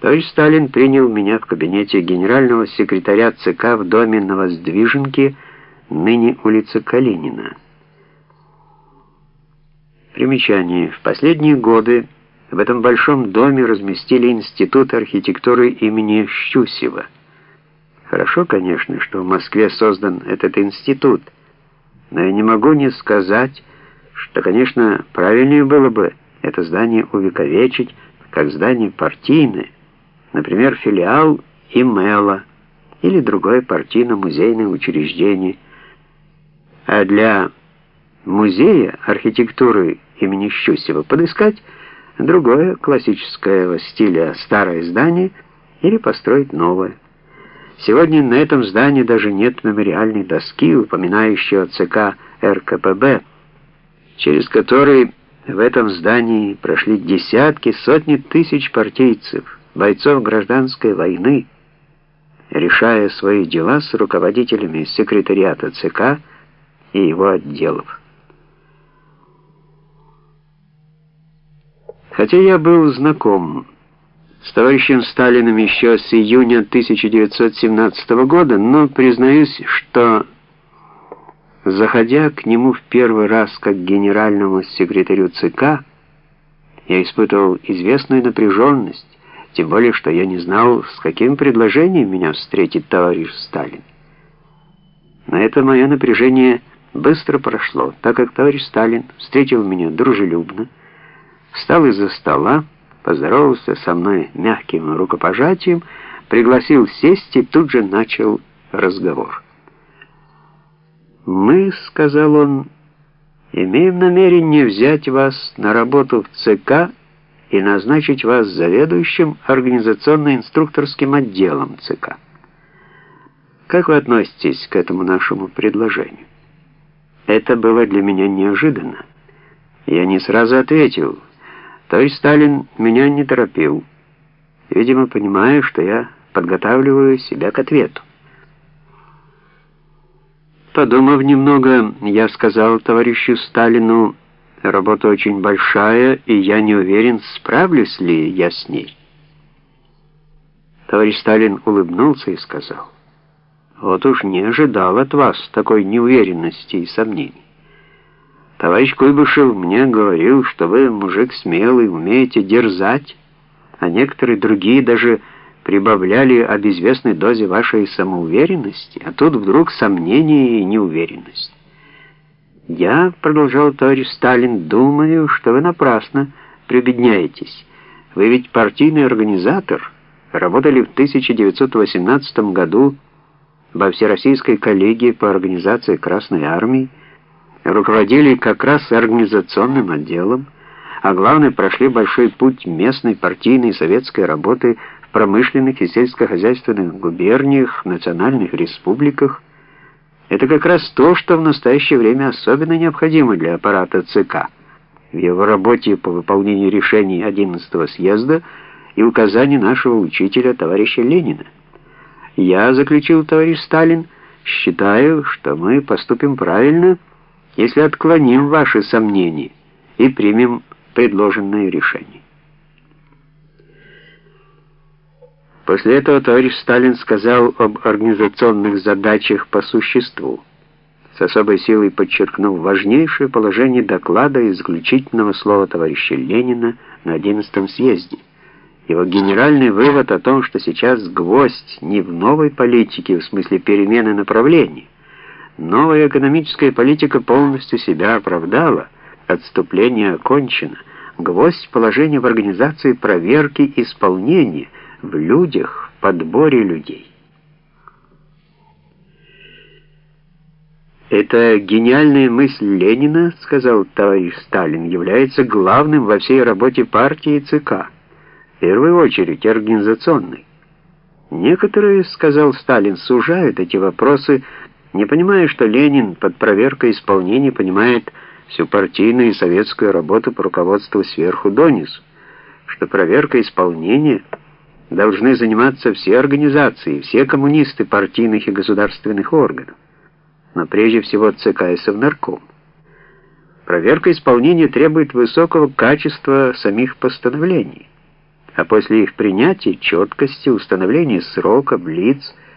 Товарищ Сталин принял меня в кабинете генерального секретаря ЦК в доме на Воздвиженке, ныне улица Калинина. Примечание. В последние годы в этом большом доме разместили Институт архитектуры имени Щусева. Хорошо, конечно, что в Москве создан этот институт, но я не могу не сказать, что, конечно, правильнее было бы это здание увековечить как здание партийное, например, филиал ИМЭЛа или другое партийно-музейное учреждение. А для музея архитектуры имени Щусева подыскать другое классического стиля старое здание или построить новое. Сегодня на этом здании даже нет мемориальной доски, упоминающей о ЦК РКПБ, через который в этом здании прошли десятки, сотни тысяч партийцев, бойцов гражданской войны, решая свои дела с руководителями секретариата ЦК и его отделов. Хотя я был знаком с товарищем Сталиным еще с июня 1917 года, но признаюсь, что, заходя к нему в первый раз как генеральному секретарю ЦК, я испытывал известную напряженность, тем более, что я не знал, с каким предложением меня встретит товарищ Сталин. Но это мое напряжение быстро прошло, так как товарищ Сталин встретил меня дружелюбно, встал из-за стола, поздоровался со мной мягким рукопожатием, пригласил сесть и тут же начал разговор. «Мы, — сказал он, — имеем намерение взять вас на работу в ЦК и назначить вас заведующим организационно-инструкторским отделом ЦК. Как вы относитесь к этому нашему предложению?» Это было для меня неожиданно. Я не сразу ответил — Товарищ Сталин меня не торопил, видимо, понимая, что я подготавливаю себя к ответу. Подумав немного, я сказал товарищу Сталину, работа очень большая, и я не уверен, справлюсь ли я с ней. Товарищ Сталин улыбнулся и сказал, вот уж не ожидал от вас такой неуверенности и сомнений. Товарищ Куйбышев мне говорил, что вы мужик смелый, умеете дерзать, а некоторые другие даже прибавляли об известной дозе вашей самоуверенности, а тут вдруг сомнение и неуверенность. Я, продолжал товарищ Сталин, думаю, что вы напрасно прибедняетесь. Вы ведь партийный организатор, работали в 1918 году во Всероссийской коллегии по организации Красной Армии, руководили как раз организационным отделом, а главное, прошли большой путь местной партийной советской работы в промышленных и сельскохозяйственных губерниях, национальных республиках. Это как раз то, что в настоящее время особенно необходимо для аппарата ЦК в его работе по выполнению решений 11-го съезда и указаний нашего учителя, товарища Ленина. Я, заключил товарищ Сталин, считаю, что мы поступим правильно, если отклоним ваши сомнения и примем предложенное решение. После этого товарищ Сталин сказал об организационных задачах по существу, с особой силой подчеркнув важнейшее положение доклада и заключительного слова товарища Ленина на 11-м съезде. Его генеральный вывод о том, что сейчас гвоздь не в новой политике в смысле перемены направления, Новая экономическая политика полностью себя оправдала, отступление окончено, гвоздь положения в организации проверки исполнения, в людях, в подборе людей. «Это гениальная мысль Ленина, — сказал товарищ Сталин, — является главным во всей работе партии ЦК, в первую очередь организационной. Некоторые, — сказал Сталин, — сужают эти вопросы не понимая, что Ленин под проверкой исполнения понимает всю партийную и советскую работу по руководству сверху донизу, что проверка исполнения должны заниматься все организации, все коммунисты партийных и государственных органов, но прежде всего ЦК и Совнарком. Проверка исполнения требует высокого качества самих постановлений, а после их принятия четкости, установления срока, блиц,